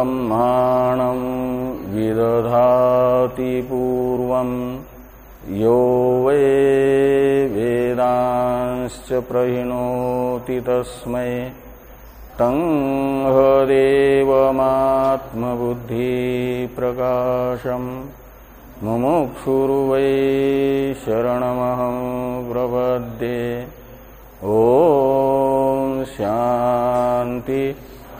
ब्रह्माणं विदधाति पूर्वं यो वै वेदांश्च प्रहिणोति तस्मै। तं हदेवमात्मबुद्धिप्रकाशम्। मुमुक्षुर्वै शरणमहं प्रपद्ये। ॐ शान्ति।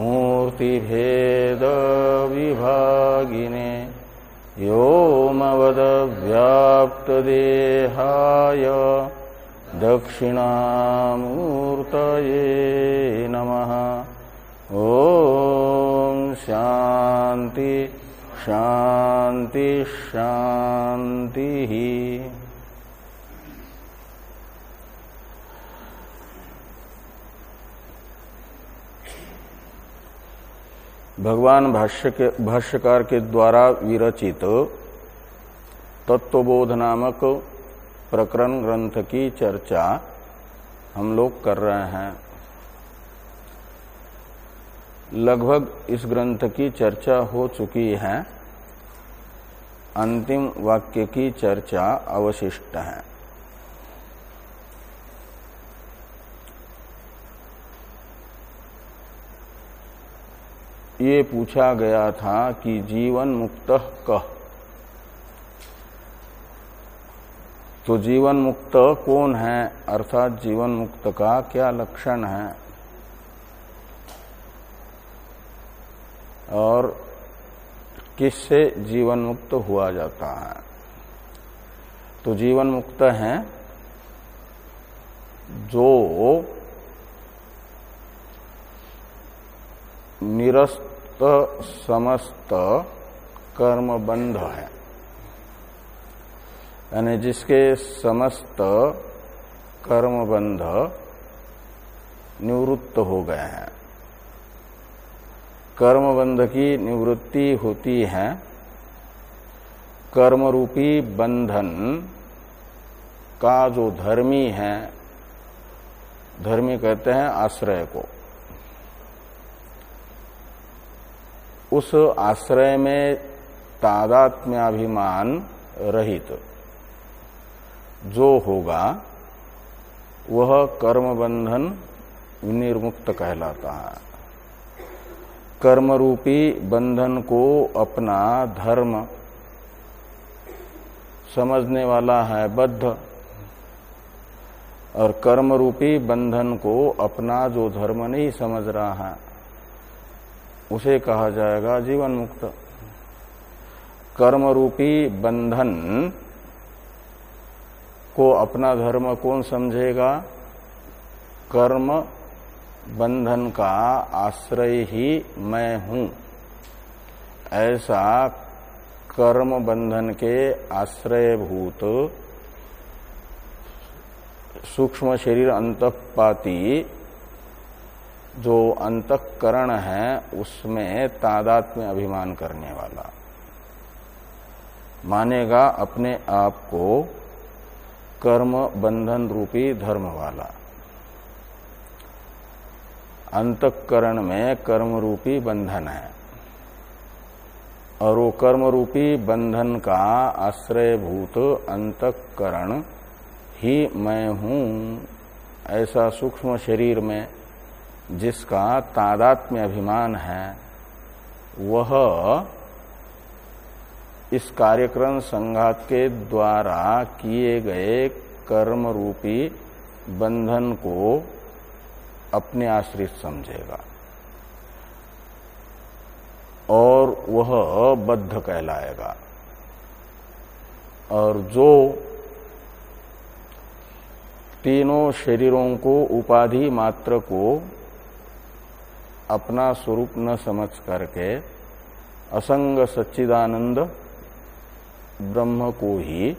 मूर्तिभेदविभागिने व्योमवदव्याप्तदेहाय दक्षिणामूर्तये नमः। ॐ शान्ति शान्ति शान्तिः। भगवान भाष्य के, भाष्यकार के द्वारा विरचित तत्वबोध नामक प्रकरण ग्रंथ की चर्चा हम लोग कर रहे हैं। लगभग इस ग्रंथ की चर्चा हो चुकी है। अंतिम वाक्य की चर्चा अवशिष्ट है। ये पूछा गया था कि जीवन मुक्त कह तो जीवन मुक्त कौन है? अर्थात जीवन मुक्त का क्या लक्षण है? और किससे जीवन मुक्त हुआ जाता है? तो जीवन मुक्त है जो निरस्त समस्त कर्म बंध है। यानी जिसके समस्त कर्म बंध निवृत्त हो गए हैं। कर्म बंध की निवृत्ति होती है कर्म रूपी बंधन का जो धर्मी है, धर्मी कहते हैं आश्रय को। उस आश्रय में तादात्म्याभिमान रहित। जो होगा, वह कर्म बंधन निर्मुक्त कहलाता है। कर्म रूपी बंधन को अपना धर्म समझने वाला है बद्ध, और कर्म रूपी बंधन को अपना जो धर्म नहीं समझ रहा है उसे कहा जाएगा जीवन मुक्त कर्म रूपी बंधन को अपना धर्म कौन समझेगा? कर्म बंधन का आश्रय ही मैं हूँ। ऐसा कर्म बंधन के आश्रयभूत सूक्ष्म शरीर अंतपाती जो अंतकरण है, उसमें तादात्म्य अभिमान करने वाला। मानेगा अपने आप को कर्म बंधन रूपी धर्म वाला। अंतकरण में कर्म रूपी बंधन है। और वो कर्म रूपी बंधन का आश्रयभूत अंतकरण ही मैं हूँ, ऐसा सूक्ष्म शरीर में जिसका तादात्म्य अभिमान है, वह इस कार्यक्रम संघात के द्वारा किए गए कर्म रूपी बंधन को अपने आश्रित समझेगा। और वह बद्ध कहलाएगा। और जो तीनों शरीरों को उपाधि मात्र को अपना स्वरूप न समझ करके असंग सच्चिदानंद ब्रह्म को ही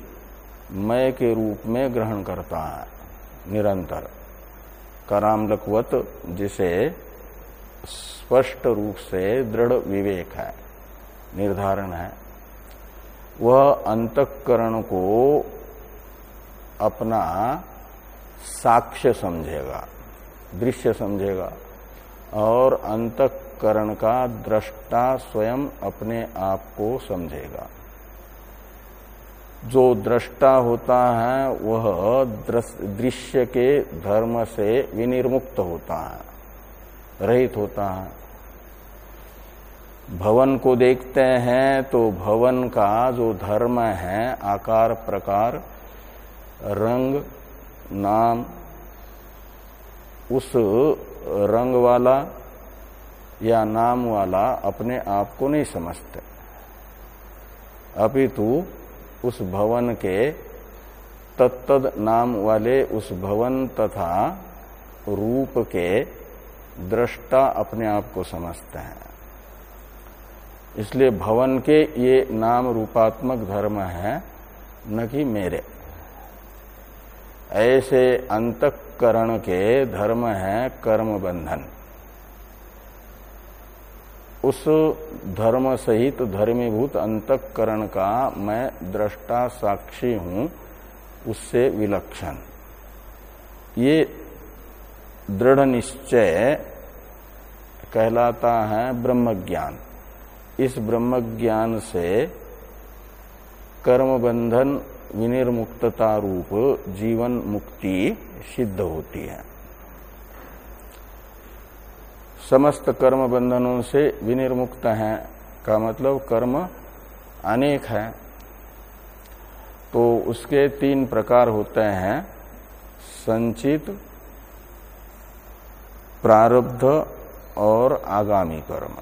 मय के रूप में ग्रहण करता है, निरंतर। करामलकवत, जिसे स्पष्ट रूप से दृढ़ विवेक है, निर्धारण है, वह अंतकरण को अपना साक्ष्य समझेगा, दृश्य समझेगा। और अंतकरण का दृष्टा स्वयं अपने आप को समझेगा। जो दृष्टा होता है, वह दृश्य के धर्म से विनिर्मुक्त होता है, रहित होता है। भवन को देखते हैं तो भवन का जो धर्म है, आकार, प्रकार, रंग, नाम, उस रंग वाला या नाम वाला अपने आप को नहीं समझते। अपितु उस भवन के तत्तद नाम वाले उस भवन तथा रूप के दृष्टा अपने आप को समझते हैं। इसलिए भवन के ये नाम रूपात्मक धर्म है, न कि मेरे। ऐसे अंतकरण के धर्म है कर्म बंधन। उस धर्म सहित धर्मीभूत अंतकरण का मैं दृष्टा साक्षी हूँ, उससे विलक्षण। ये दृढ़ निश्चय कहलाता है ब्रह्म ज्ञान इस ब्रह्म ज्ञान से कर्म बंधन विनिर्मुक्तता रूप जीवन मुक्ति सिद्ध होती है। समस्त कर्म बंधनों से विनिर्मुक्त है का मतलब कर्म अनेक है। तो उसके तीन प्रकार होते हैं, संचित, प्रारब्ध और आगामी कर्म।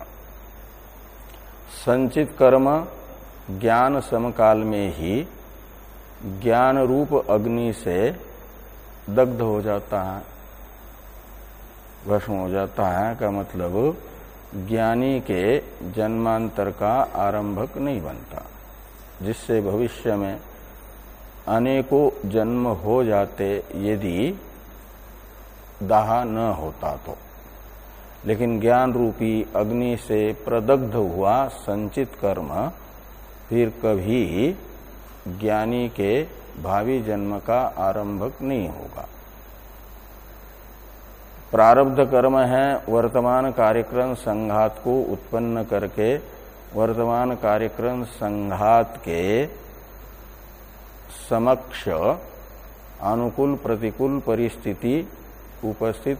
संचित कर्म ज्ञान समकाल में ही ज्ञान रूप अग्नि से दग्ध हो जाता है भस्म हो जाता है, का मतलब ज्ञानी के जन्मांतर का आरंभक नहीं बनता, जिससे भविष्य में अनेकों जन्म हो जाते यदि दाह न होता तो। लेकिन ज्ञान रूपी अग्नि से प्रदग्ध हुआ संचित कर्म फिर कभी ज्ञानी के भावी जन्म का आरंभक नहीं होगा। प्रारब्ध कर्म है, वर्तमान कार्यक्रम संघात को उत्पन्न करके, वर्तमान कार्यक्रम संघात के समक्ष अनुकूल प्रतिकूल परिस्थिति उपस्थित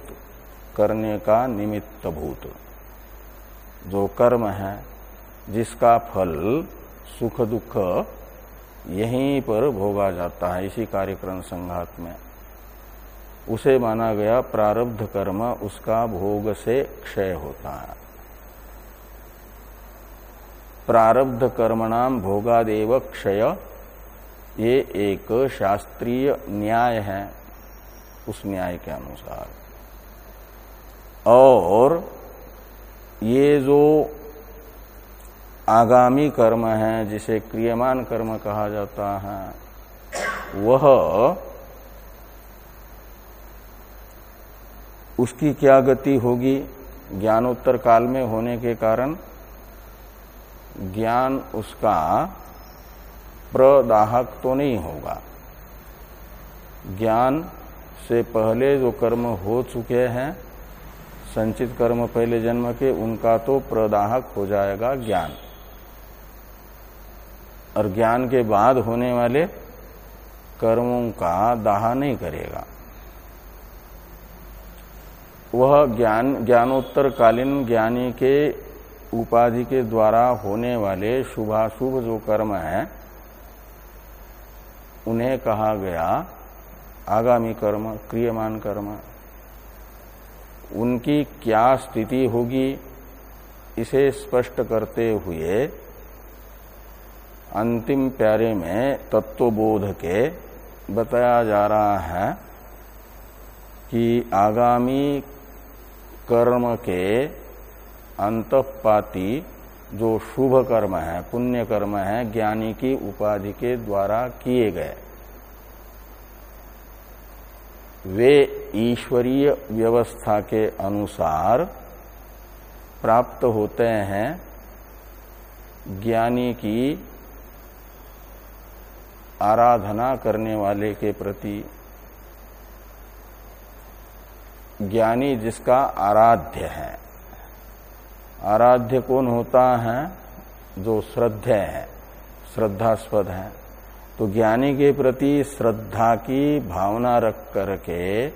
करने का निमित्त भूत। जो कर्म है, जिसका फल सुख दुख यहीं पर भोगा जाता है, इसी कार्यक्रम संघात में। उसे माना गया प्रारब्ध कर्म, उसका भोग से क्षय होता है। प्रारब्ध कर्मणाम भोगादेव क्षय, ये एक शास्त्रीय न्याय है, उस न्याय के अनुसार। और ये जो आगामी कर्म है, जिसे क्रियमान कर्म कहा जाता है, वह उसकी क्या गति होगी ज्ञानोत्तर काल में होने के कारण? ज्ञान उसका प्रदाहक तो नहीं होगा। ज्ञान से पहले जो कर्म हो चुके हैं, संचित कर्म पहले जन्म के, उनका तो प्रदाहक हो जाएगा ज्ञान। और ज्ञान के बाद होने वाले कर्मों का दाह नहीं करेगा। वह ज्ञान ज्ञानोत्तर कालीन ज्ञानी के उपाधि के द्वारा होने वाले शुभाशुभ जो कर्म है, उन्हें कहा गया आगामी कर्म, क्रियमान कर्म। उनकी क्या स्थिति होगी, इसे स्पष्ट करते हुए अंतिम प्यारे में तत्वबोध के बताया जा रहा है कि आगामी कर्म के अंतपाती जो शुभ कर्म है, पुण्य कर्म है, ज्ञानी की उपाधि के द्वारा किए गए। वे ईश्वरीय व्यवस्था के अनुसार प्राप्त होते हैं ज्ञानी की आराधना करने वाले के प्रति ज्ञानी जिसका आराध्य है। आराध्य कौन होता है? जो श्रद्धे है, श्रद्धास्पद है। तो ज्ञानी के प्रति श्रद्धा की भावना रख करके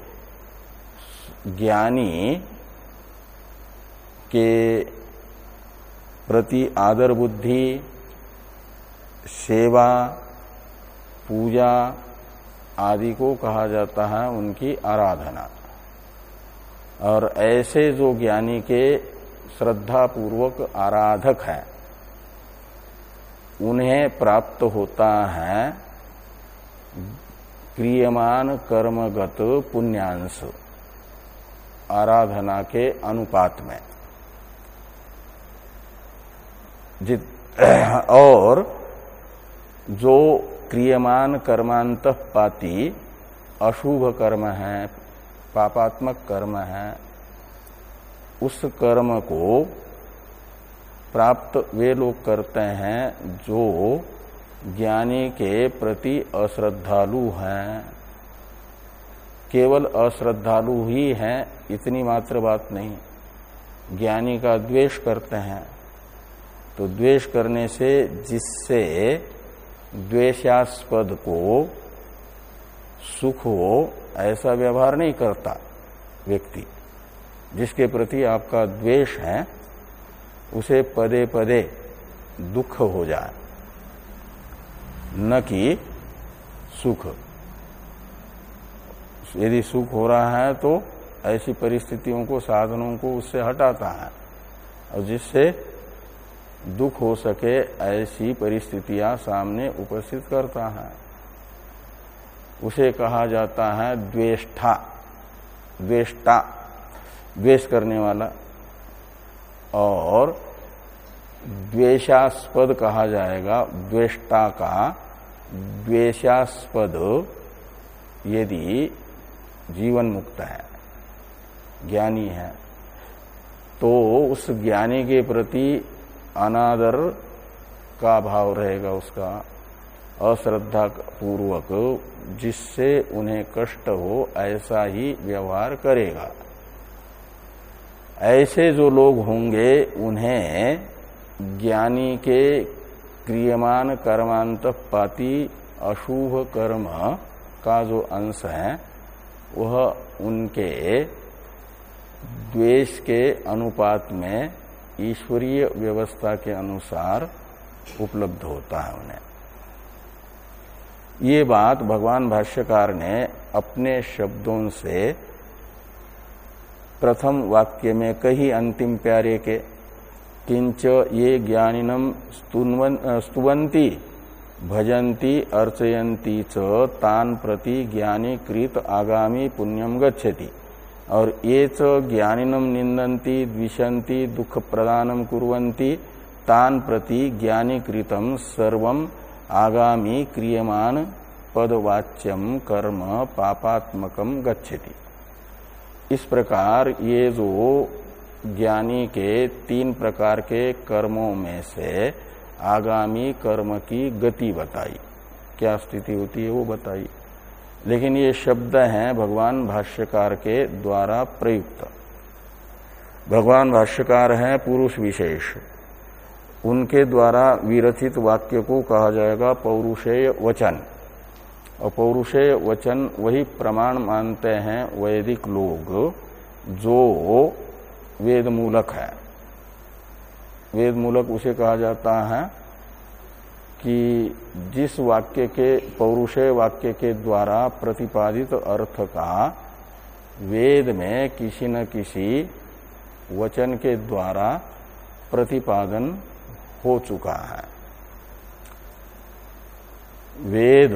ज्ञानी के प्रति आदर बुद्धि, सेवा पूजा आदि को कहा जाता है उनकी आराधना। और ऐसे जो ज्ञानी के श्रद्धा पूर्वक आराधक हैं, उन्हें प्राप्त होता है क्रियमान कर्मगत पुण्यांश आराधना के अनुपात में। जित और जो क्रियमान कर्मांत पाती, अशुभ कर्म है, पापात्मक कर्म है, उस कर्म को प्राप्त वे लोग करते हैं जो ज्ञानी के प्रति अश्रद्धालु हैं। केवल अश्रद्धालु ही हैं, इतनी मात्र बात नहीं। ज्ञानी का द्वेष करते हैं। तो द्वेष करने से जिससे द्वेषास्पद को, सुख हो, ऐसा व्यवहार नहीं करता व्यक्ति। जिसके प्रति आपका द्वेष है, उसे पदे पदे दुख हो जाए। न कि सुख। यदि सुख हो रहा है तो ऐसी परिस्थितियों को, साधनों को उससे हटाता है। और जिससे दुख हो सके ऐसी परिस्थितियाँ सामने उपस्थित करता है। उसे कहा जाता है द्वेष्ठा। द्वेष्टा। द्वेष करने वाला। और द्वेषास्पद कहा जाएगा। द्वेष्टा का द्वेषास्पद यदि जीवन मुक्त है, ज्ञानी है तो उस ज्ञानी के प्रति अनादर का भाव रहेगा उसका अश्रद्धा पूर्वक जिससे उन्हें कष्ट हो, ऐसा ही व्यवहार करेगा। ऐसे जो लोग होंगे, उन्हें ज्ञानी के क्रियमान कर्मांत पाती अशुभ कर्म का जो अंश है, वह उनके द्वेष के अनुपात में ईश्वरीय व्यवस्था के अनुसार उपलब्ध होता है उन्हें। ये बात भगवान भाष्यकार ने अपने शब्दों से प्रथम वाक्य में कही अंतिम प्यारे के, किंच ये ज्ञानिनम स्तुवंती भजंती अर्चयंती च, तान प्रति ज्ञानी कृत आगामी पुण्यम गच्छति। और ये च ज्ञानिनम निंदती द्विशंति दुख प्रदानम कुरंती तान प्रति ज्ञानी कृतम सर्वम आगामी क्रियमान पदवाच्यम कर्म पापात्मकम गच्छति। इस प्रकार ये जो ज्ञानी के तीन प्रकार के कर्मों में से आगामी कर्म की गति बताई। क्या स्थिति होती है वो बताई लेकिन ये शब्द हैं भगवान भाष्यकार के द्वारा प्रयुक्त। भगवान भाष्यकार हैं पुरुष विशेष। उनके द्वारा विरचित वाक्य को कहा जाएगा पौरुषेय वचन। और पौरुषेय वचन वही प्रमाण मानते हैं वैदिक लोग जो वेद मूलक है। वेद मूलक उसे कहा जाता है कि जिस वाक्य के पौरुषेय वाक्य के द्वारा प्रतिपादित अर्थ का वेद में किसी न किसी वचन के द्वारा प्रतिपादन हो चुका है। वेद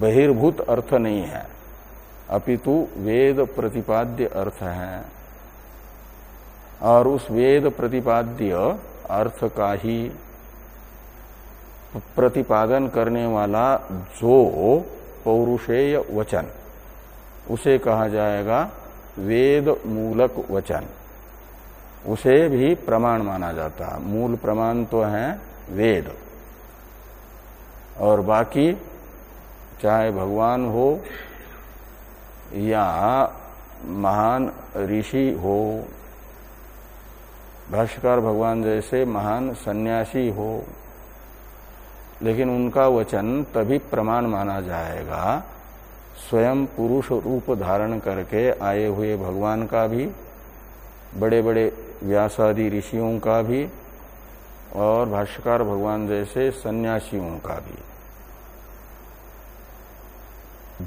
बहिर्भूत अर्थ नहीं है, अपितु वेद प्रतिपाद्य अर्थ है। और उस वेद प्रतिपाद्य अर्थ का ही प्रतिपादन करने वाला जो पौरुषेय वचन, उसे कहा जाएगा वेद मूलक वचन। उसे भी प्रमाण माना जाता है। मूल प्रमाण तो है वेद। और बाकी चाहे भगवान हो या महान ऋषि हो भाष्यकार भगवान जैसे महान सन्यासी हो, लेकिन उनका वचन तभी प्रमाण माना जाएगा, स्वयं पुरुष रूप धारण करके आए हुए भगवान का भी बड़े बड़े व्यासादि ऋषियों का भी, और भाष्यकार भगवान जैसे सन्यासियों का भी।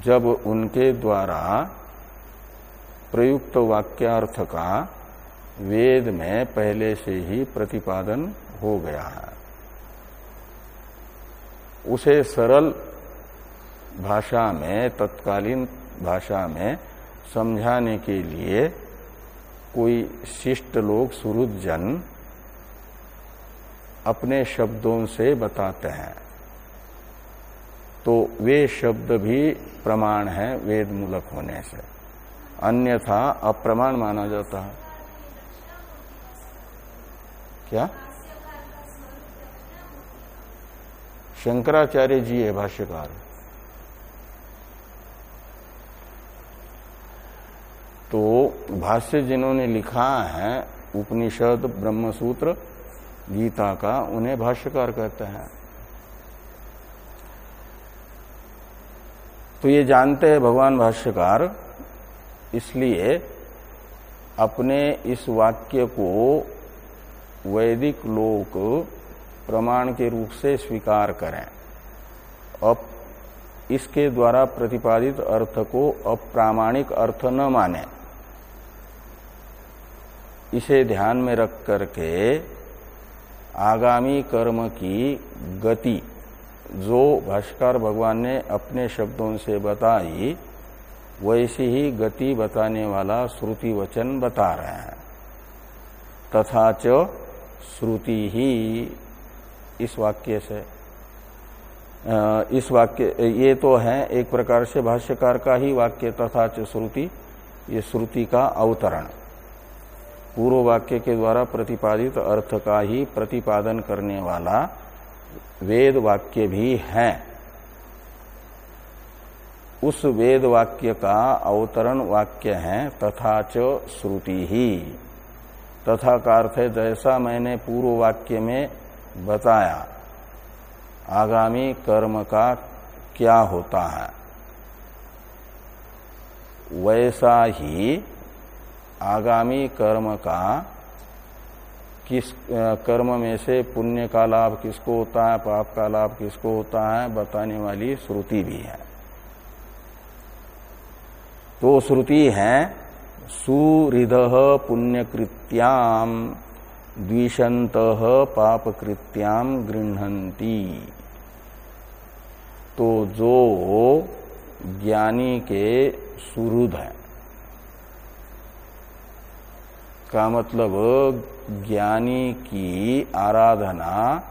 जब उनके द्वारा प्रयुक्त वाक्यार्थ का वेद में पहले से ही प्रतिपादन हो गया है। उसे सरल भाषा में, तत्कालीन भाषा में समझाने के लिए कोई शिष्ट लोग सुरुद जन अपने शब्दों से बताते हैं। तो वे शब्द भी प्रमाण है वेद मूलक होने से। अन्यथा अप्रमाण माना जाता है। क्या? शंकराचार्य जी है, भाष्यकार। तो भाष्य जिन्होंने लिखा है, उपनिषद, ब्रह्मसूत्र, गीता का, उन्हें भाष्यकार कहते हैं। तो ये जानते हैं भगवान भाष्यकार, इसलिए अपने इस वाक्य को वैदिक लोक प्रमाण के रूप से स्वीकार करें। अब इसके द्वारा प्रतिपादित अर्थ को अप्रामाणिक अर्थ न माने। इसे ध्यान में रख करके आगामी कर्म की गति जो भाष्कर भगवान ने अपने शब्दों से बताई, वैसी ही गति बताने वाला श्रुति वचन बता रहे हैं। तथा च श्रुति ही इस वाक्य से इस वाक्य, ये तो है एक प्रकार से भाष्यकार का ही वाक्य तथा श्रुति, ये श्रुति का अवतरण। पूर्व वाक्य के द्वारा प्रतिपादित अर्थ का ही प्रतिपादन करने वाला वेद वाक्य भी है। उस वेद वाक्य का अवतरण वाक्य है तथा च श्रुति ही। तथा का अर्थ है, जैसा मैंने पूर्व वाक्य में बताया, आगामी कर्म का क्या होता है? वैसा ही आगामी कर्म का किस कर्म में से पुण्य का लाभ किसको होता है, पाप का लाभ किसको होता है, बताने वाली श्रुति भी है। तो श्रुति है सुहृद पुण्यकृत्याम द्विशंत पापकृत्याम गृहती तो जो ज्ञानी के सुहृद है। का मतलब ज्ञानी की आराधना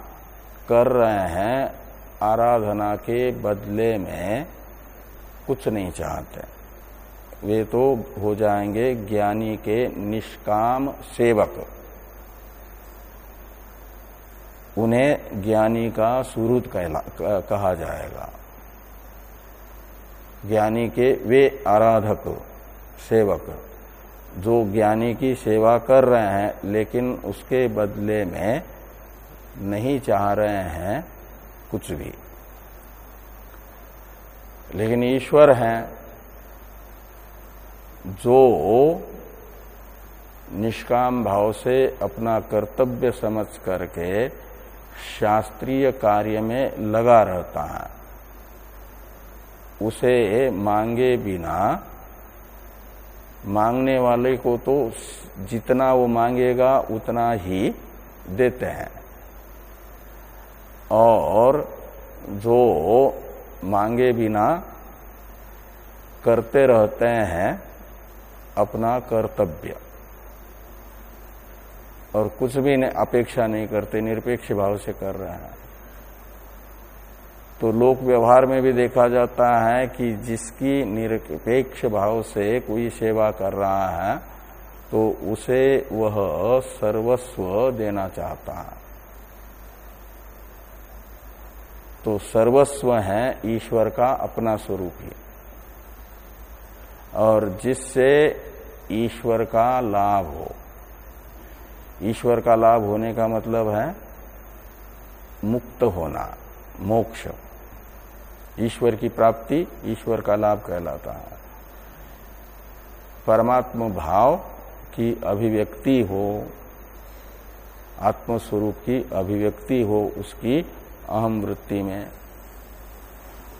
कर रहे हैं, आराधना के बदले में कुछ नहीं चाहते। वे तो हो जाएँगे ज्ञानी के निष्काम सेवक। उन्हें ज्ञानी का सुरुद कहा जाएगा। ज्ञानी के वे आराधक, सेवक। जो ज्ञानी की सेवा कर रहे हैं, लेकिन उसके बदले में नहीं चाह रहे हैं कुछ भी। लेकिन ईश्वर हैं जो निष्काम भाव से अपना कर्तव्य समझ करके शास्त्रीय कार्य में लगा रहता है, उसे मांगे बिना, मांगने वाले को तो जितना वो मांगेगा उतना ही देते हैं। और जो मांगे बिना करते रहते हैं अपना कर्तव्य। और कुछ भी ने अपेक्षा नहीं करते, निरपेक्ष भाव से कर रहे हैं। तो लोक व्यवहार में भी देखा जाता है कि जिसकी निरपेक्ष भाव से कोई सेवा कर रहा है तो उसे वह सर्वस्व देना चाहता है। तो सर्वस्व है ईश्वर का अपना स्वरूप ही। और जिससे ईश्वर का लाभ हो। ईश्वर का लाभ होने का मतलब है मुक्त होना, मोक्ष। ईश्वर की प्राप्ति ईश्वर का लाभ कहलाता है। परमात्म भाव की अभिव्यक्ति हो, आत्मस्वरूप की अभिव्यक्ति हो, उसकी अहम वृत्ति में।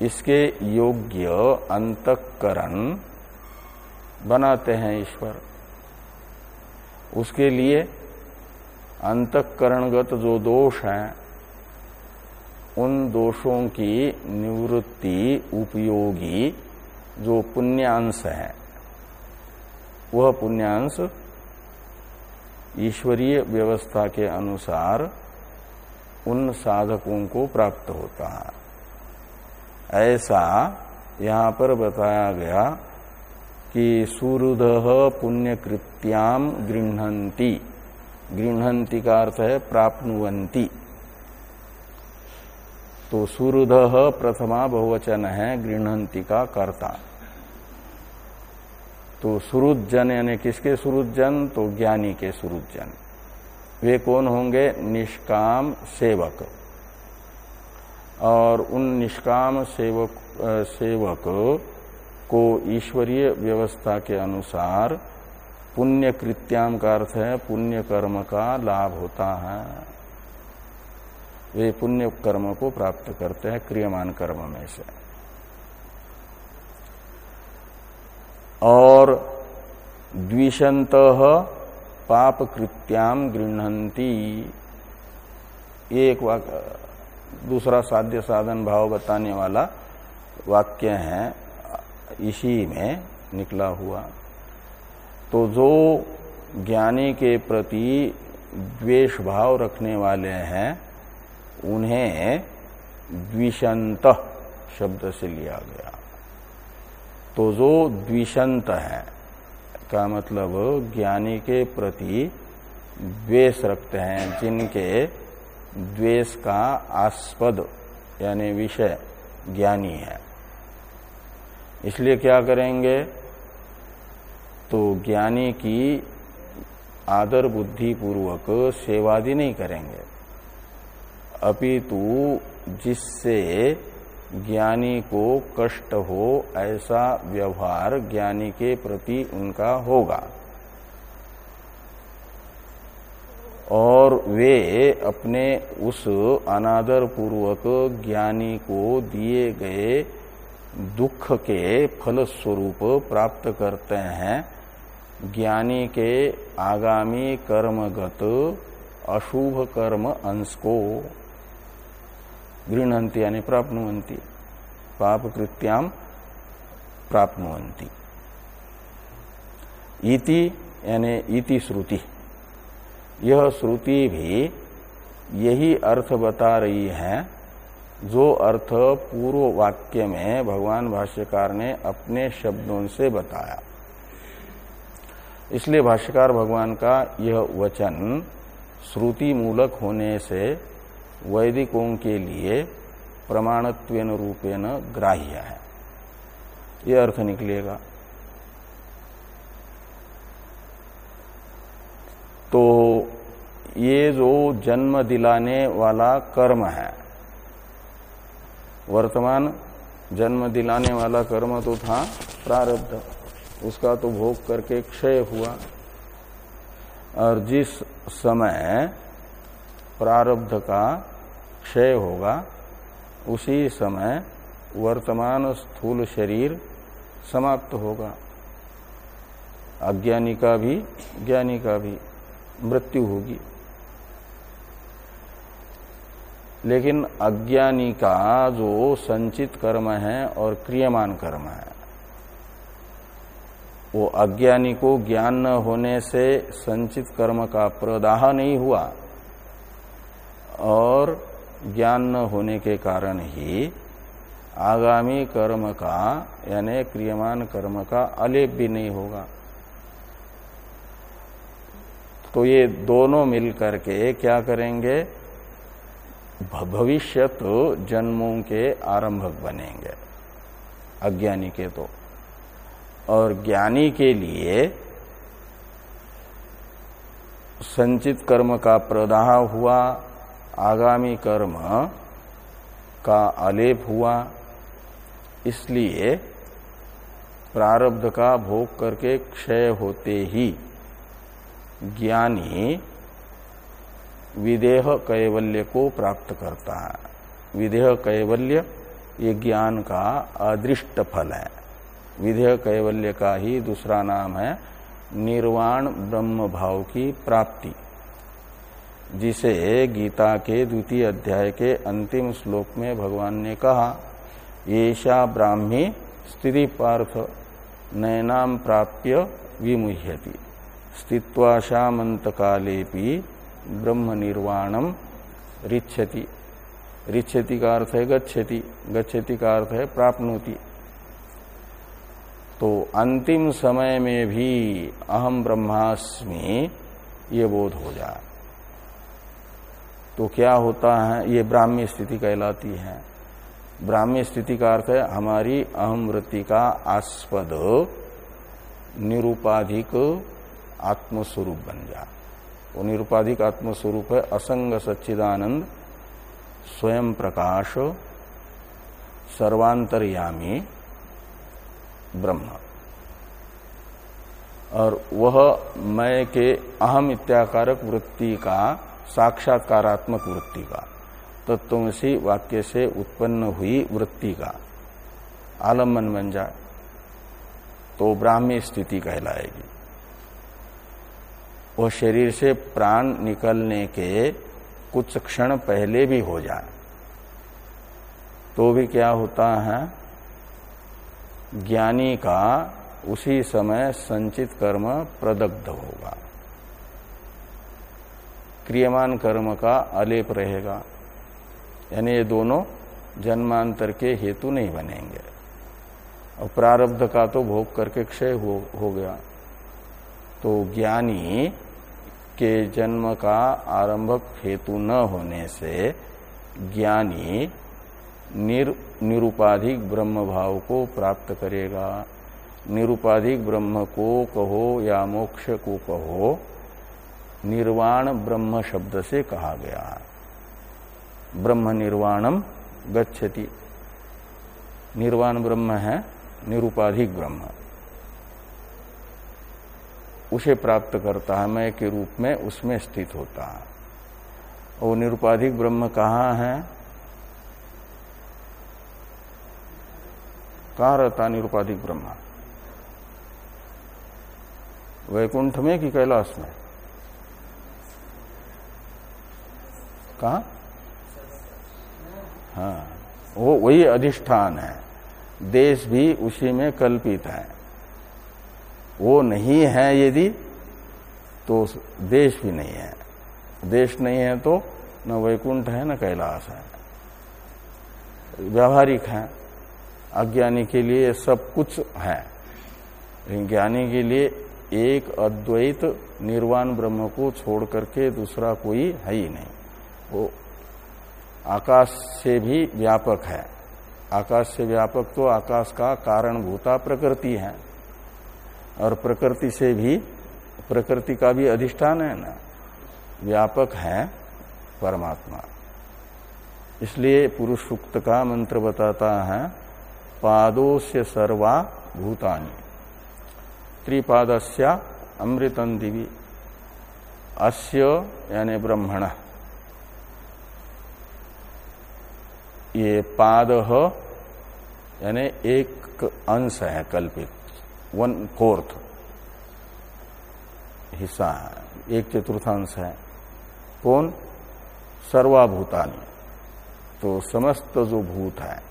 इसके योग्य अंतकरण बनाते हैं ईश्वर। उसके लिए अंतकरणगत जो दोष हैं, उन दोषों की निवृत्ति उपयोगी जो पुण्यांश है, वह पुण्यांश ईश्वरीय व्यवस्था के अनुसार उन साधकों को प्राप्त होता है। ऐसा यहाँ पर बताया गया कि सुहृद पुण्यकृत्याम गृहंती गृहंती का अर्थ है प्राप्नुवंती तो सुहृद प्रथमा बहुवचन है गृहंती का कर्ता। तो सुरुजन यानी किसके सुरुजन तो ज्ञानी के सुरुजन वे कौन होंगे? निष्काम सेवक। और उन निष्काम सेवक सेवक को ईश्वरीय व्यवस्था के अनुसार पुण्य कृत्याम का अर्थ है पुण्य कर्म का लाभ होता है। वे पुण्य कर्म को प्राप्त करते हैं क्रियमान कर्म में से। और द्विशंत पाप कृत्याम गृहती एक दूसरा साध्य साधन भाव बताने वाला वाक्य है। इसी में निकला हुआ। तो जो ज्ञानी के प्रति द्वेष भाव रखने वाले हैं, उन्हें द्विशंत शब्द से लिया गया। तो जो द्विशंत है, का मतलब ज्ञानी के प्रति द्वेष रखते हैं, जिनके द्वेष का आस्पद, यानी विषय ज्ञानी है। इसलिए क्या करेंगे? तो ज्ञानी की आदर बुद्धि पूर्वक सेवादि नहीं करेंगे। अपितु जिससे ज्ञानी को कष्ट हो, ऐसा व्यवहार ज्ञानी के प्रति उनका होगा। और वे अपने उस अनादर पूर्वक ज्ञानी को दिए गए दुख के फल स्वरूप प्राप्त करते हैं। ज्ञानी के आगामी कर्मगत अशुभ कर्म अंश को गृहंती यानी प्राप्नुवंती पाप कृत्याम प्राप्नुवंती। इति यानी इति श्रुति। यह श्रुति भी यही अर्थ बता रही है जो अर्थ पूर्व वाक्य में भगवान भाष्यकार ने अपने शब्दों से बताया। इसलिए भाष्यकार भगवान का यह वचन श्रुति मूलक होने से वैदिकों के लिए प्रमाणत्वेन रूपेण ग्राह्य है। यह अर्थ निकलेगा। तो ये जो जन्म दिलाने वाला कर्म है वर्तमान जन्म दिलाने वाला कर्म तो था प्रारब्ध। उसका तो भोग करके क्षय हुआ। और जिस समय प्रारब्ध का क्षय होगा, उसी समय वर्तमान स्थूल शरीर समाप्त होगा। अज्ञानी का भी, ज्ञानी का भी मृत्यु होगी। लेकिन अज्ञानी का जो संचित कर्म है और क्रियमान कर्म है, वो अज्ञानी को ज्ञान न होने से संचित कर्म का प्रदाह नहीं हुआ और ज्ञान न होने के कारण ही आगामी कर्म का, यानी क्रियमान कर्म का अलेप भी नहीं होगा। तो ये दोनों मिलकर के क्या करेंगे? भविष्यत जन्मों के आरंभक बनेंगे। अज्ञानी के तो। और ज्ञानी के लिए संचित कर्म का प्रदाह हुआ, आगामी कर्म का अलेप हुआ, इसलिए प्रारब्ध का भोग करके क्षय होते ही ज्ञानी विदेह कैवल्य को प्राप्त करता है। विदेह कैवल्य ये ज्ञान का अदृष्ट फल है। विधेय कैवल्य का ही दूसरा नाम है निर्वाण ब्रह्म भाव की प्राप्ति, जिसे गीता के द्वितीय अध्याय के अंतिम श्लोक में भगवान ने कहा, येषा ब्राह्मी स्थिति पार्थ नैनाम प्राप्य विमुह्यति। स्थित्वाशामंत काले ब्रह्म निर्वाणम रिच्छति। रिच्छति का अर्थ है गच्छति। गच्छति का अर्थ है प्राप्नोति। तो अंतिम समय में भी अहम ब्रह्मास्मि, ये बोध हो जाए। तो क्या होता है, ये ब्राह्मी स्थिति कहलाती है। ब्राह्मी स्थिति का अर्थ है, हमारी अहम वृत्ति का आस्पद, निरूपाधिक आत्मस्वरूप बन जाए। वो निरुपाधिक आत्मस्वरूप है, असंग सच्चिदानंद, स्वयं प्रकाश, सर्वांतरयामी, ब्रह्म। और वह मैं के अहम इत्याकारक वृत्ति का, साक्षात्कारात्मक वृत्ति का तत्वसी वाक्य से उत्पन्न हुई वृत्ति का आलंबन बन जाए तो ब्राह्मी स्थिति कहलाएगी। वो शरीर से प्राण निकलने के कुछ क्षण पहले भी हो जाए। तो भी क्या होता है? ज्ञानी का उसी समय संचित कर्म प्रदग्ध होगा। क्रियमान कर्म का अलेप रहेगा। यानी ये दोनों जन्मांतर के हेतु नहीं बनेंगे। और प्रारब्ध का तो भोग करके क्षय हो, हो गया। तो ज्ञानी के जन्म का आरंभक हेतु न होने से ज्ञानी निर, निरुपाधिक ब्रह्म भाव को प्राप्त करेगा। निरुपाधिक ब्रह्म को कहो या मोक्ष को कहो निर्वाण ब्रह्म शब्द से कहा गया। ब्रह्म निर्वाणम गच्छति। निर्वाण ब्रह्म है निरुपाधिक ब्रह्म। उसे प्राप्त करता है, मैं के रूप में उसमें स्थित होता है। और निरुपाधिक ब्रह्म कहाँ है? कहा रहता निरुपाधिक ब्रह्म? वैकुंठ में कि कैलाश में? कहा? हाँ वो वही अधिष्ठान है। देश भी उसी में कल्पित है। वो नहीं है यदि तो देश भी नहीं है। देश नहीं है तो न वैकुंठ है, न कैलाश है। व्यावहारिक है। अज्ञानी के लिए सब कुछ है। लेकिन ज्ञानी के लिए एक अद्वैत निर्वाण ब्रह्म को छोड़ करके दूसरा कोई है ही नहीं। वो आकाश से भी व्यापक है। आकाश से व्यापक तो आकाश का कारणभूता प्रकृति है। और प्रकृति से भी, प्रकृति का भी अधिष्ठान है ना? व्यापक है परमात्मा। इसलिए पुरुष सूक्त का मंत्र बताता है पादों से सर्वा भूतानी। त्रिपादस्या अमृतन दिवी। अस्य यानी ब्रह्मण। ये पाद यानी एक अंश है कल्पित। वन फोर्थ हिस्सा है एक चतुर्थांश है। कौन? सर्वाभूतानी। तो समस्त जो भूत है,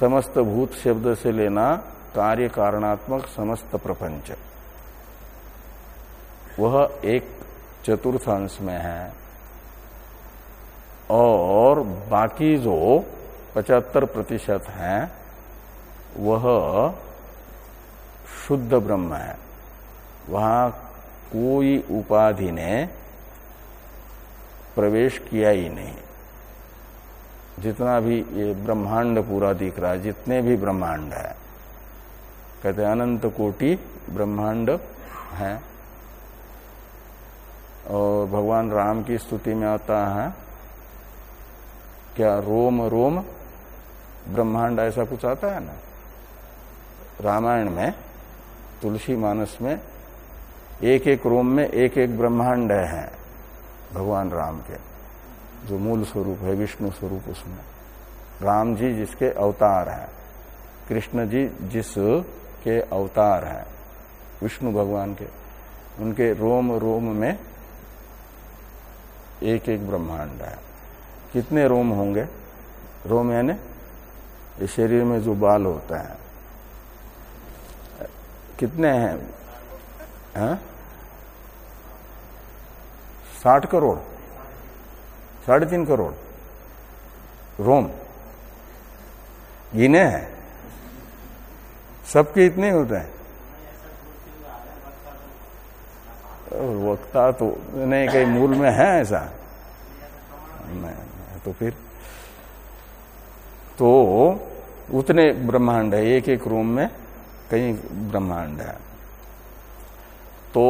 समस्त भूत शब्द से लेना कार्य कारणात्मक समस्त प्रपंच। वह एक चतुर्थांश में है। और बाकी जो पचहत्तर प्रतिशत है वह शुद्ध ब्रह्म है। वहाँ कोई उपाधि ने प्रवेश किया ही नहीं। जितना भी ये ब्रह्मांड पूरा दिख रहा है, जितने भी ब्रह्मांड है, कहते अनंत कोटि ब्रह्मांड है। और भगवान राम की स्तुति में आता है, क्या रोम रोम ब्रह्मांड ऐसा कुछ आता है ना? रामायण में, तुलसी मानस में एक एक रोम में एक एक ब्रह्मांड है भगवान राम के, जो मूल स्वरूप है, विष्णु स्वरूप उसमें। राम जी जिसके अवतार हैं, कृष्ण जी जिस के अवतार हैं, विष्णु भगवान के, उनके रोम रोम में एक एक ब्रह्मांड है। कितने रोम होंगे? रोम यानी शरीर में जो बाल होता है कितने हैं? है? साठ करोड़। साढ़े तीन करोड़। रोम। गिने हैं। सबके इतने होते हैं। वक्ता तो नहीं, कहीं मूल में है ऐसा। नहीं तो फिर? तो उतने ब्रह्मांड है, एक एक रूम में। कई ब्रह्मांड है। तो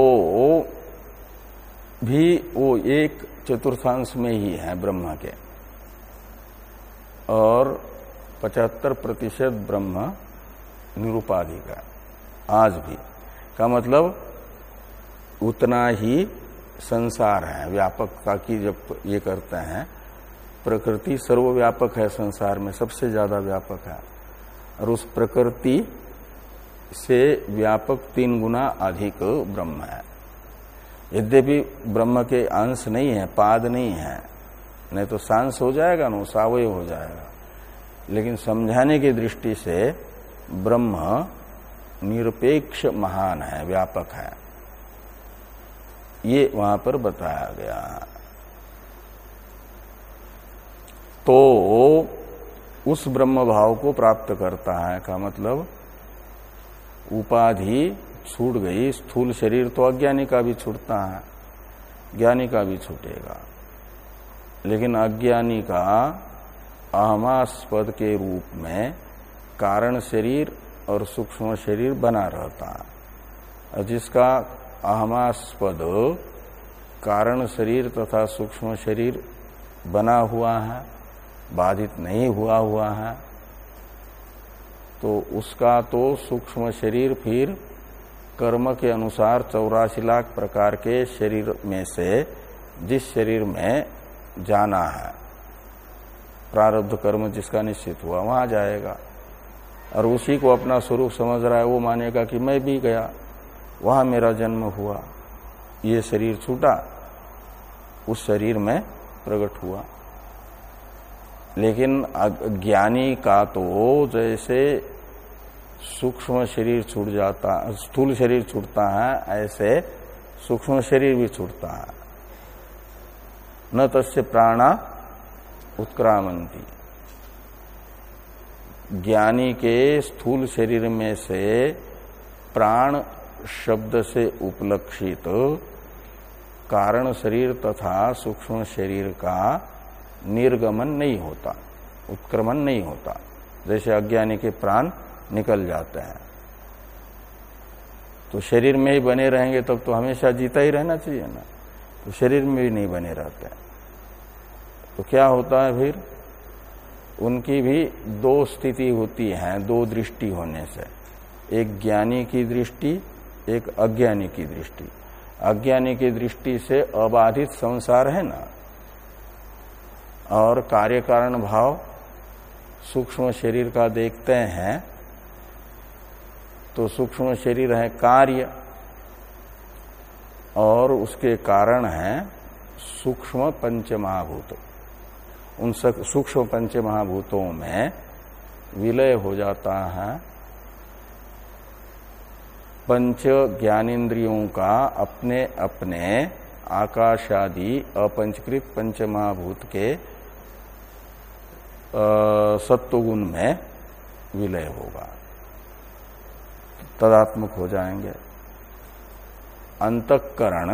भी वो एक चतुर्थांश में ही है ब्रह्म के। और पचहत्तर प्रतिशत ब्रह्म निरुपाधि का, आज भी। का मतलब उतना ही संसार है, व्यापकता की जब ये करते हैं, प्रकृति सर्वव्यापक है संसार में, सबसे ज़्यादा व्यापक है। और उस प्रकृति से व्यापक तीन गुना अधिक ब्रह्म है। यद्यपि ब्रह्म के अंश नहीं है, पाद नहीं है, नहीं तो सांस हो जाएगा ना सावय हो जाएगा। लेकिन समझाने की दृष्टि से ब्रह्म निरपेक्ष महान है, व्यापक है। ये वहाँ पर बताया गया तो उस ब्रह्म भाव को प्राप्त करता है, का मतलब उपाधि छूट गई। स्थूल शरीर तो अज्ञानी का भी छूटता है। ज्ञानी का भी छूटेगा। लेकिन अज्ञानी का अहमास्पद के रूप में कारण शरीर और सूक्ष्म शरीर बना रहता है। जिसका अहमास्पद कारण शरीर तथा सूक्ष्म शरीर बना हुआ है, बाधित नहीं हुआ हुआ है तो उसका तो सूक्ष्म शरीर फिर कर्म के अनुसार चौरासी लाख प्रकार के शरीर में से जिस शरीर में जाना है, प्रारब्ध कर्म जिसका निश्चित हुआ, वहाँ जाएगा। और उसी को अपना स्वरूप समझ रहा है, वो मानेगा कि मैं भी गया, वहाँ मेरा जन्म हुआ, ये शरीर छूटा, उस शरीर में प्रकट हुआ। लेकिन ज्ञानी का तो जैसे सूक्ष्म शरीर छूट जाता, स्थूल शरीर छूटता है, ऐसे सूक्ष्म शरीर भी छूटता है। न तस्य प्राणा उत्क्रामंती। ज्ञानी के स्थूल शरीर में से प्राण शब्द से उपलक्षित कारण शरीर तथा सूक्ष्म शरीर का निर्गमन नहीं होता उत्क्रमण नहीं होता। जैसे अज्ञानी के प्राण निकल जाते हैं। तो शरीर में ही बने रहेंगे तब तो, हमेशा जीता ही रहना चाहिए ना। तो शरीर में भी नहीं बने रहते तो क्या होता है फिर? उनकी भी दो स्थिति होती है दो दृष्टि होने से। एक ज्ञानी की दृष्टि एक अज्ञानी की दृष्टि। अज्ञानी की दृष्टि से अबाधित संसार है ना। और कार्य कारण भाव सूक्ष्म शरीर का देखते हैं तो सूक्ष्म शरीर है कार्य, और उसके कारण है सूक्ष्म पंच महाभूत उन सूक्ष्म पंच महाभूतों में विलय हो जाता है। पंच ज्ञानेन्द्रियों का अपने अपने आकाशादि अपंचकृत पंचमहाभूत के सत्वगुण में विलय होगा। तदात्मक हो जाएँगे। अंतकरण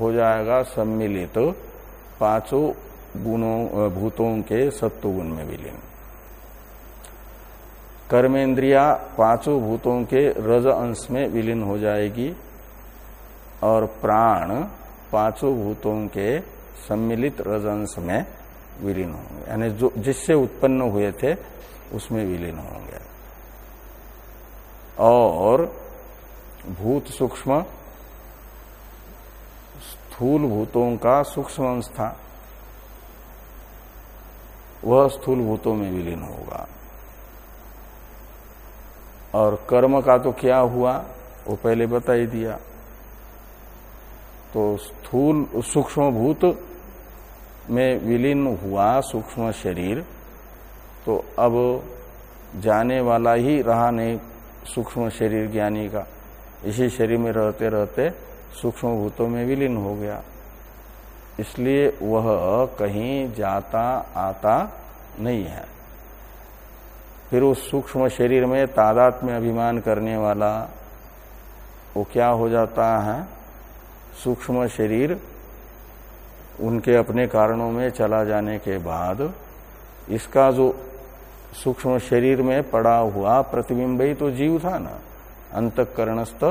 हो जाएगा सम्मिलित तो पाँचों गुणों भूतों के सत्वगुण में विलीन। कर्मेंद्रिया पाँचों भूतों के रज अंश में विलीन हो जाएगी और प्राण पाँचों भूतों के सम्मिलित रज अंश में विलीन होंगे यानी जो, जिससे उत्पन्न हुए थे, उसमें विलीन होंगे और भूत सूक्ष्म स्थूल भूतों का सूक्ष्म अवस्था वह स्थूल भूतों में विलीन होगा। और कर्म का तो क्या हुआ, वो पहले बता ही दिया। तो स्थूल, सूक्ष्म भूत में विलीन हुआ सूक्ष्म शरीर तो अब जाने वाला ही रहा नहीं सूक्ष्म शरीर ज्ञानी का। इसी शरीर में रहते रहते सूक्ष्म भूतों में विलीन हो गया। इसलिए वह कहीं जाता आता नहीं है। फिर उस सूक्ष्म शरीर में तादात में अभिमान करने वाला, वो क्या हो जाता है? सूक्ष्म शरीर उनके अपने कारणों में चला जाने के बाद इसका जो सूक्ष्म शरीर में पड़ा हुआ प्रतिबिंब ही तो जीव था ना, अंतकरणस्थ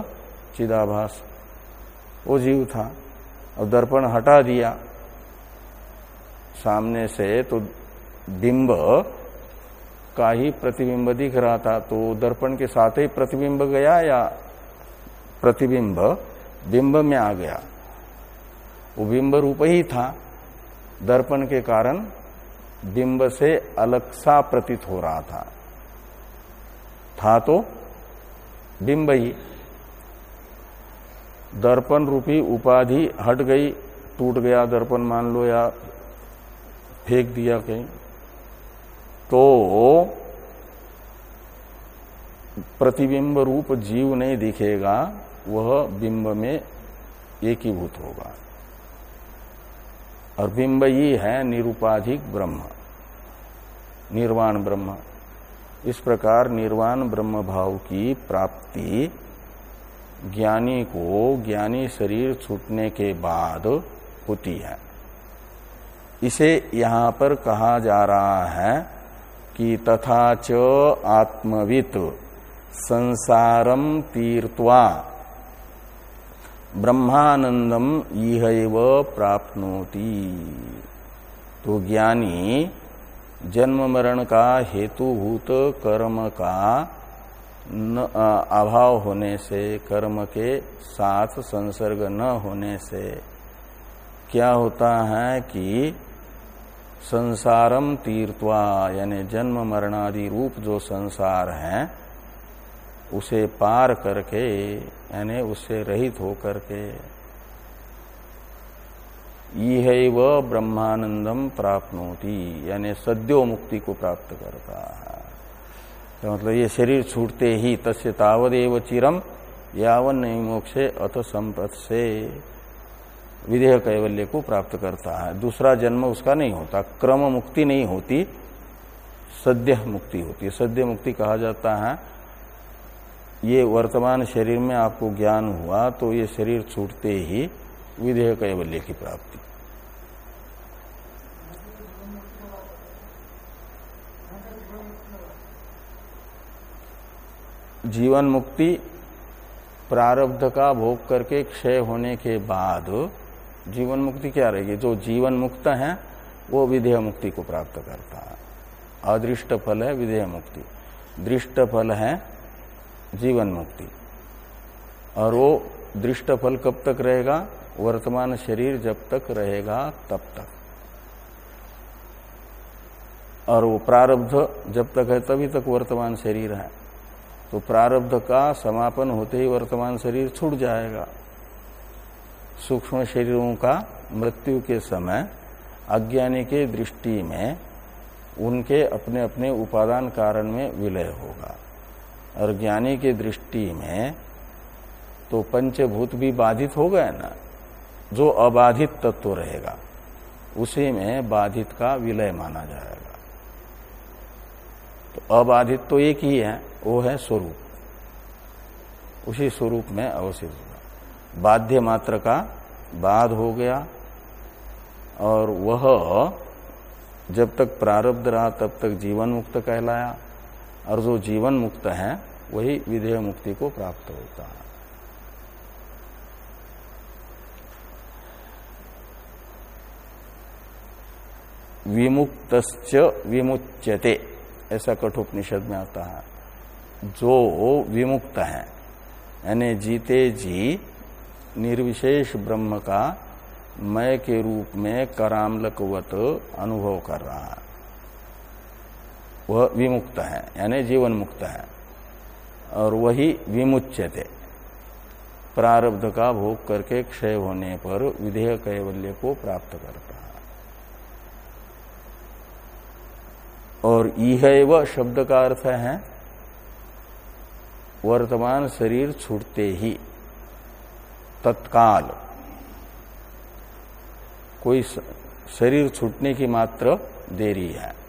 चिदाभास। वो जीव था। और दर्पण हटा दिया। सामने से तो बिंब का ही प्रतिबिंब दिख रहा था। तो दर्पण के साथ ही प्रतिबिंब गया या प्रतिबिंब बिंब में आ गया? वो बिंब रूप ही था। दर्पण के कारण बिंब से अलग सा प्रतीत हो रहा था। था तो बिंब ही। दर्पण रूपी उपाधि हट गई, टूट गया दर्पण मान लो या फेंक दिया कहीं। तो प्रतिबिंब रूप जीव नहीं दिखेगा, वह बिंब में एकीभूत होगा। और बिंब ही है निरुपाधिक ब्रह्म, निर्वाण ब्रह्म। इस प्रकार निर्वाण ब्रह्म भाव की प्राप्ति ज्ञानी को ज्ञानी शरीर छूटने के बाद होती है। इसे यहाँ पर कहा जा रहा है कि तथा च आत्मवित संसारम तीर्थवा ब्रह्मानंदम यह प्राप्नोति। तो ज्ञानी जन्म मरण का हेतुभूत कर्म का न, अभाव होने से कर्म के साथ संसर्ग न होने से क्या होता है कि संसारम तीर्थवा यानी जन्म मरणादि रूप जो संसार है उसे पार करके, यानी उससे रहित होकर के यह ब्रह्मानंदम प्राप्त होती यानी सद्यो मुक्ति को प्राप्त करता है। तो मतलब ये शरीर छूटते ही तस्य तावदेव चिरम, यावन नहीं मोक्षे, अथ संपत से विधेय कैवल्य को प्राप्त करता है। दूसरा जन्म उसका नहीं होता, क्रम मुक्ति नहीं होती, सद्य मुक्ति होती है। सद्य मुक्ति कहा जाता है ये वर्तमान शरीर में आपको ज्ञान हुआ तो ये शरीर छूटते ही विधेय कैवल्य की प्राप्ति। जीवन मुक्ति प्रारब्ध का भोग करके क्षय होने के बाद जीवन मुक्ति क्या रहेगी? जो जीवन मुक्त है, वो विधेय मुक्ति को प्राप्त करता है। अदृष्ट फल है, विधेय मुक्ति। दृष्ट फल है जीवन मुक्ति। और वो दृष्ट फल कब तक रहेगा? वर्तमान शरीर जब तक रहेगा तब तक। और वो प्रारब्ध जब तक है तभी तक वर्तमान शरीर है। तो प्रारब्ध का समापन होते ही वर्तमान शरीर छूट जाएगा। सूक्ष्म शरीरों का मृत्यु के समय अज्ञानी के दृष्टि में उनके अपने अपने उपादान कारण में विलय होगा। और ज्ञानी की दृष्टि में तो पंचभूत भी बाधित हो गए ना, जो अबाधित तत्व रहेगा, उसी में बाधित का विलय माना जाएगा। तो अबाधित तो एक ही है, वो है स्वरूप। उसी स्वरूप में अवशिष्ट होगा बाध्य मात्र का बाध हो गया, और वह जब तक प्रारब्ध रहा, तब तक जीवन मुक्त कहलाया। और जो जीवन मुक्त है, वही विधेय मुक्ति को प्राप्त होता है। विमुक्त विमुच्यते, ऐसा कठोपनिषद में आता है। जो विमुक्त है, यानी जीते जी, निर्विशेष ब्रह्म का मय के रूप में करामलकवत अनुभव कर रहा है। वह विमुक्त है, यानी जीवन मुक्त है, और वही विमुच्यते। प्रारब्ध का भोग करके क्षय होने पर विधेय कैवल्य को प्राप्त करता है। और यह शब्द का अर्थ है, वर्तमान शरीर छूटते ही, तत्काल। कोई शरीर छूटने की मात्र देरी है।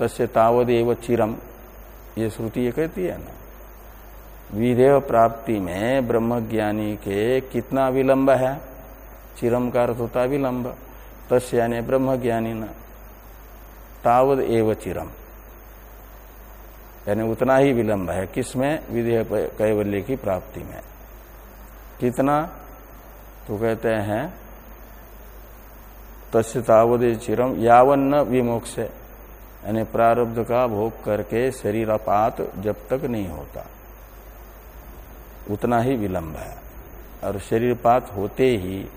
तस्य तावदेव चिरम। ये श्रुति ये कहती है ना विधेय प्राप्ति में ब्रह्मज्ञानी के कितना विलंब है? चिरम का अर्थ होता विलंब। तस् यानी ब्रह्मज्ञानी न। तावद एव चिरम। यानी उतना ही विलंब है किसमें? विधेय कैवल्य की प्राप्ति में। कितना? तो कहते हैं, तस्य तावदे चिरम यावन न विमोक्ष यानी प्रारब्ध का भोग करके शरीरपात जब तक नहीं होता। उतना ही विलंब है। और शरीरपात होते ही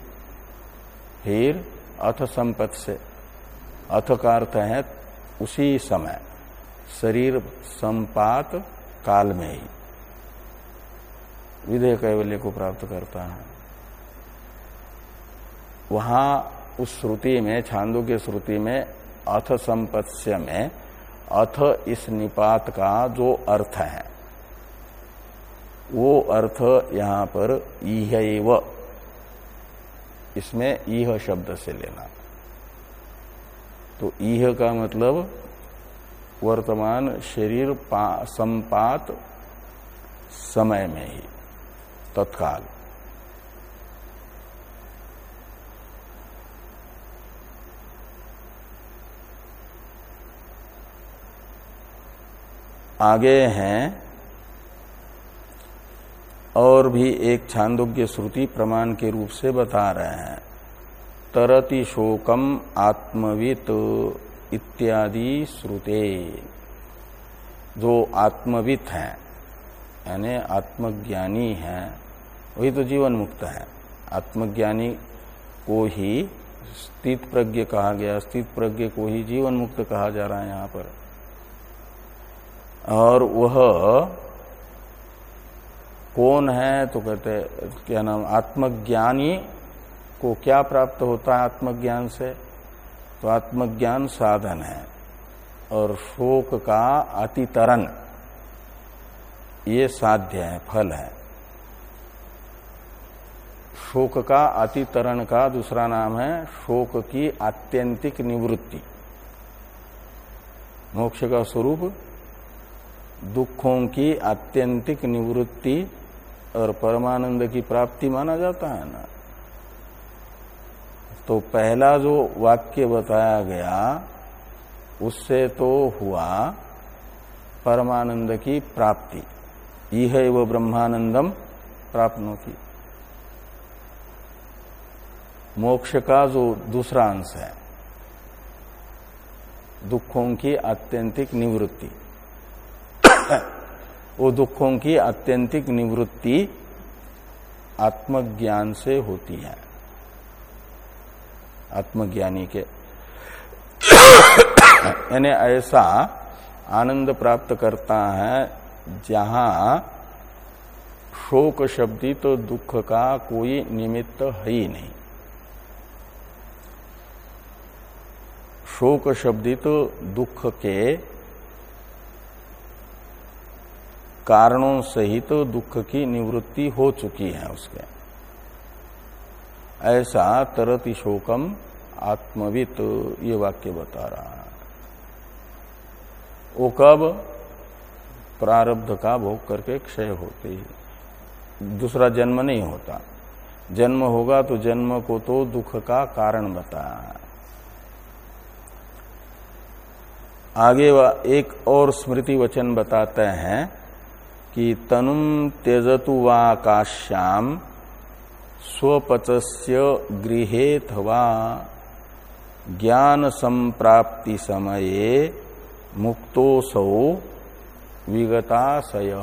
फिर अथ संपत से अथ का अर्थ है उसी समय शरीर संपात काल में ही। विधेय कैवल्य को प्राप्त करता है। वहाँ उस श्रुति में छांदो की श्रुति में अथ संपत्स्य में अथ इस निपात का जो अर्थ है, वो अर्थ यहाँ पर इह इसमें इह शब्द से लेना। तो इह का मतलब वर्तमान शरीर संपात समय में ही, तत्काल। आगे हैं और भी एक छांदोग्य श्रुति प्रमाण के रूप से बता रहे हैं। तरति शोकम आत्मवित इत्यादि श्रुते। जो आत्मवित हैं, यानी आत्मज्ञानी हैं, वही तो जीवन मुक्त है। आत्मज्ञानी को ही स्थित प्रज्ञ कहा गया, स्थित प्रज्ञ को ही जीवन मुक्त कहा जा रहा है यहाँ पर। और वह कौन है? तो कहते, क्या नाम, आत्मज्ञानी को क्या प्राप्त होता है आत्मज्ञान से? तो आत्मज्ञान साधन है और शोक का अतितरण, ये साध्य है, फल है। शोक का अतितरण का दूसरा नाम है शोक की आत्यंतिक निवृत्ति। मोक्ष का स्वरूप दुखों की आत्यंतिक निवृत्ति और परमानंद की प्राप्ति माना जाता है ना। तो पहला जो वाक्य बताया गया, उससे तो हुआ परमानंद की प्राप्ति। यह वो ब्रह्मानंदम प्राप्त की मोक्ष का जो दूसरा अंश है, दुखों की आत्यंतिक निवृत्ति। वो दुखों की आत्यंतिक निवृत्ति आत्मज्ञान से होती है। आत्मज्ञानी के। यानी ऐसा आनंद प्राप्त करता है, जहाँ शोक शब्दी तो दुख का कोई निमित्त है ही नहीं। शोक शब्दी तो दुख के कारणों सहित तो दुख की निवृत्ति हो चुकी है उसके। ऐसा तरति शोकम आत्मवित ये वाक्य बता रहा है। वो कब? प्रारब्ध का भोग करके क्षय होते ही। दूसरा जन्म नहीं होता। जन्म होगा तो जन्म को तो दुख का कारण बताया आगे एक और स्मृति वचन बताते हैं। कि तनुम त्यजतु वा काश्याम स्वपचस्य गृहेथवा ज्ञान संप्राप्ति समये मुक्तोसौ विगताशय।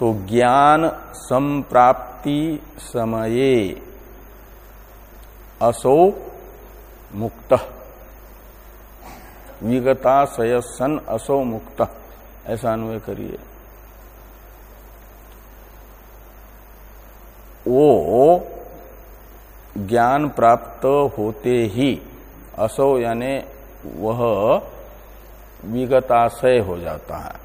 तो ज्ञान संप्राप्ति समये असो मुक्त। विगता सयसन असो मुक्त। ऐसा अन्वय करिए। वो ज्ञान प्राप्त होते ही असो यानी वह विगताशय हो जाता है।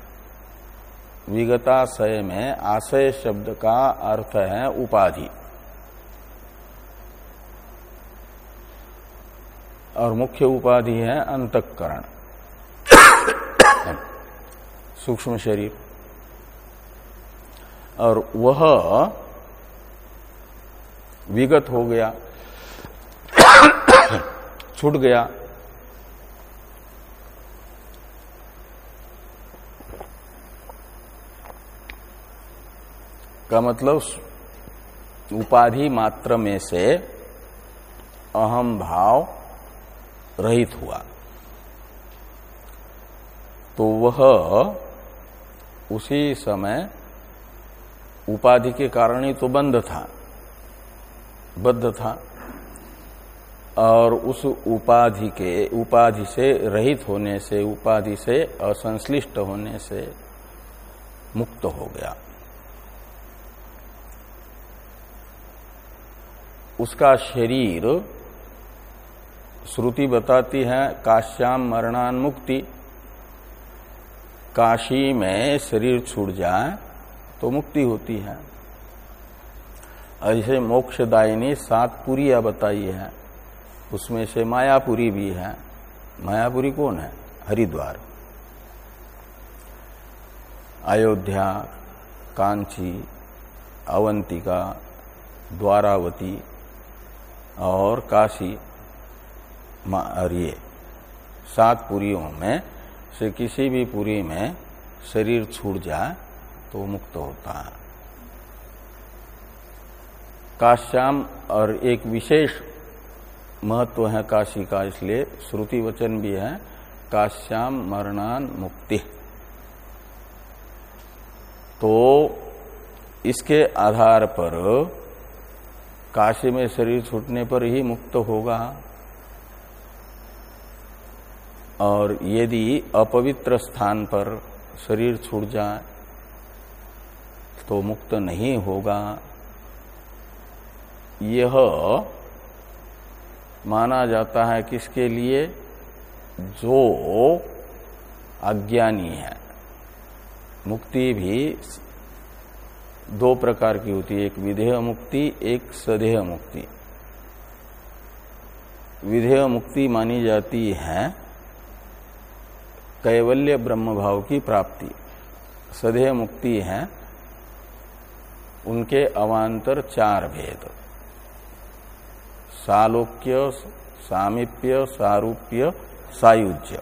विगताशय में आशय शब्द का अर्थ है उपाधि। और मुख्य उपाधि है अंतकरण। सूक्ष्म शरीर। और वह विगत हो गया, छूट गया। का मतलब उपाधि मात्र में से अहम भाव रहित हुआ। तो वह उसी समय उपाधि के कारण ही तो बंद था, बद्ध था, और उस उपाधि के, उपाधि से रहित होने से, उपाधि से असंश्लिष्ट होने से मुक्त हो गया। उसका शरीर श्रुति बताती है काश्याम मरणान मुक्ति। काशी में शरीर छूट जाए तो मुक्ति होती है। ऐसे मोक्षदायिनी सात पुरिया बताई है। उसमें से मायापुरी भी है। मायापुरी कौन है? हरिद्वार। अयोध्या, कांची, अवंतिका, द्वारावती और काशी। ये सात पुरियों में से किसी भी पुरी में शरीर छूट जाए तो मुक्त होता है। काश्याम और एक विशेष महत्व है काशी का, इसलिए श्रुति वचन भी है, काश्याम मरणान मुक्ति। तो इसके आधार पर काशी में शरीर छूटने पर ही मुक्त होगा। और यदि अपवित्र स्थान पर शरीर छूट जाए तो मुक्त नहीं होगा। यह माना जाता है किसके लिए? जो अज्ञानी है। मुक्ति भी दो प्रकार की होती है, एक विधेय मुक्ति, एक सदेह मुक्ति। विधेय मुक्ति मानी जाती है कैवल्य ब्रह्म भाव की प्राप्ति। सदेह मुक्ति है उनके अवान्तर चार भेद। सालोक्य, सामिप्य, सारूप्य, सायुज्य।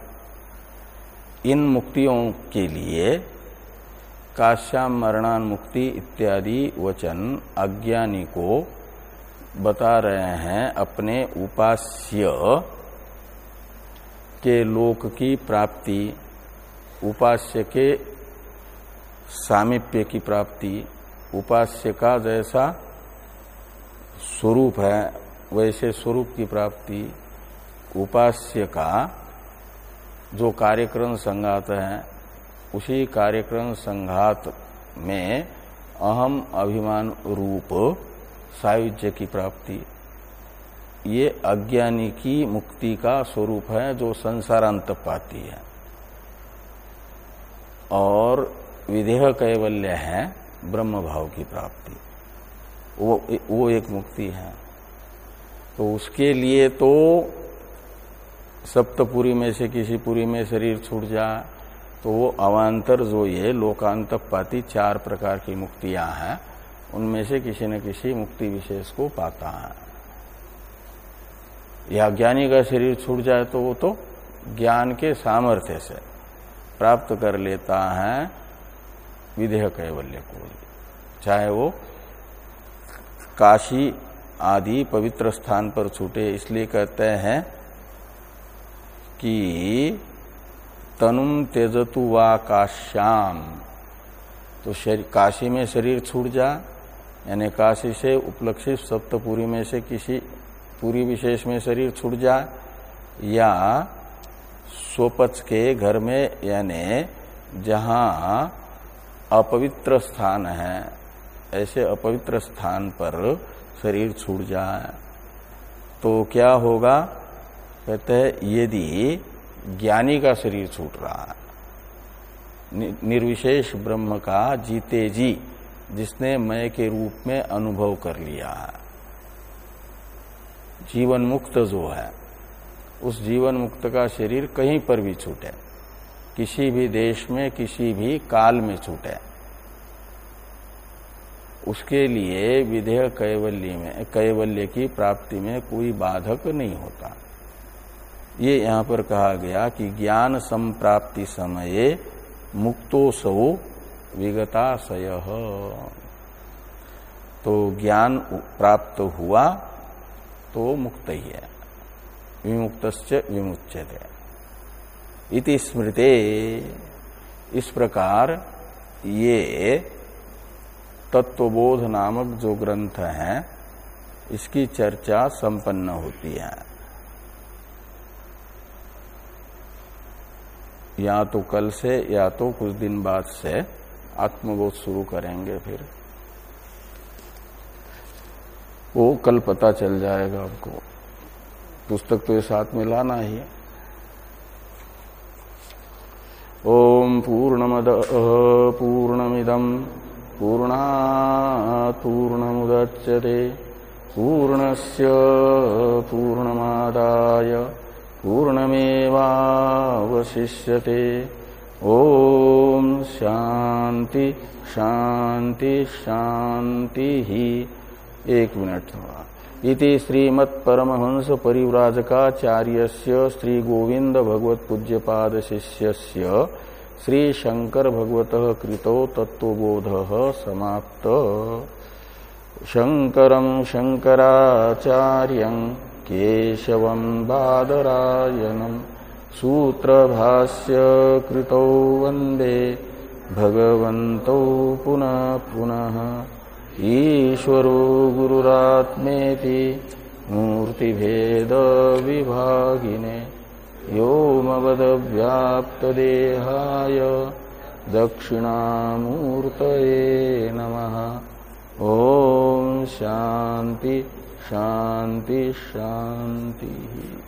इन मुक्तियों के लिए काश्याम मरणान मुक्ति इत्यादि वचन अज्ञानी को बता रहे हैं अपने उपास्य के लोक की प्राप्ति, उपास्य के सामिप्य की प्राप्ति, उपास्य का जैसा स्वरूप है, वैसे स्वरूप की प्राप्ति, उपास्य का जो कार्यक्रम संघात है, उसी कार्यक्रम संघात में अहम अभिमान रूप सायुज्य की प्राप्ति। ये अज्ञानी की मुक्ति का स्वरूप है जो संसारांत पाती है। और विधेय कैवल्य है, ब्रह्म भाव की प्राप्ति। वो वो एक मुक्ति है। तो उसके लिए तो सप्तपुरी में से किसी पुरी में शरीर छूट जाए तो वो अवान्तर जो ये लोकांतक पाती चार प्रकार की मुक्तियाँ हैं, उनमें से किसी न किसी मुक्ति विशेष को पाता है। या ज्ञानी का शरीर छूट जाए तो वो तो ज्ञान के सामर्थ्य से प्राप्त कर लेता है विधेय कैवल्य को। चाहे वो काशी आदि पवित्र स्थान पर छूटे, इसलिए कहते हैं कि तनुम तेजतु वा काश्याम। तो काशी में शरीर छूट जा, यानी काशी से उपलक्षित सप्तपुरी में से किसी पूरी विशेष में शरीर छूट जाए, या स्वपच के घर में, यानी जहाँ अपवित्र स्थान है, ऐसे अपवित्र स्थान पर शरीर छूट जाए। तो क्या होगा? कहते हैं, यदि ज्ञानी का शरीर छूट रहा है निर्विशेष ब्रह्म का जीते जी, जिसने मय के रूप में अनुभव कर लिया है। जीवन मुक्त जो है, उस जीवन मुक्त का शरीर कहीं पर भी छूटे, किसी भी देश में, किसी भी काल में छूटे। उसके लिए विधेय कैवल्य में, कैवल्य की प्राप्ति में कोई बाधक नहीं होता। ये यहाँ पर कहा गया कि ज्ञान संप्राप्ति समये मुक्तोसौ विगताशय। तो ज्ञान प्राप्त हुआ तो मुक्त ही है विमुक्त विमुच्यते। इति स्मृते। इस प्रकार ये तत्वबोध नामक जो ग्रंथ है, इसकी चर्चा संपन्न होती है। या तो कल से, या तो कुछ दिन बाद से आत्मबोध शुरू करेंगे फिर। वो कल पता चल जाएगा आपको। पुस्तक तो ये साथ में लाना ही है। ओम पूर्णमद, पूर्णमिदम, पूर्णा, पूर्णमुदच्यते, पूर्णस्य पूर्णमादाय, पूर्णमेवावशिष्यते। ओम शांति शांति शांति ही एक मिनट इति श्रीमत् परमहंस परिव्राजकाचार्य श्री गोविंद भगवत पूज्यपाद शिष्य श्री शंकर भगवत कृतो तत्वबोध समाप्त। शंकर शंकराचार्य केशव बादरायणम सूत्रभाष्य कृतौ वंदे भगवन्तौ पुनः पुनः। ईश्वरो गुरुरात्मेति मूर्तिभेद विभागिने व्योमवदव्याप्तदेहाय दक्षिणामूर्तये नमः। ॐ शान्ति शान्ति शान्तिः।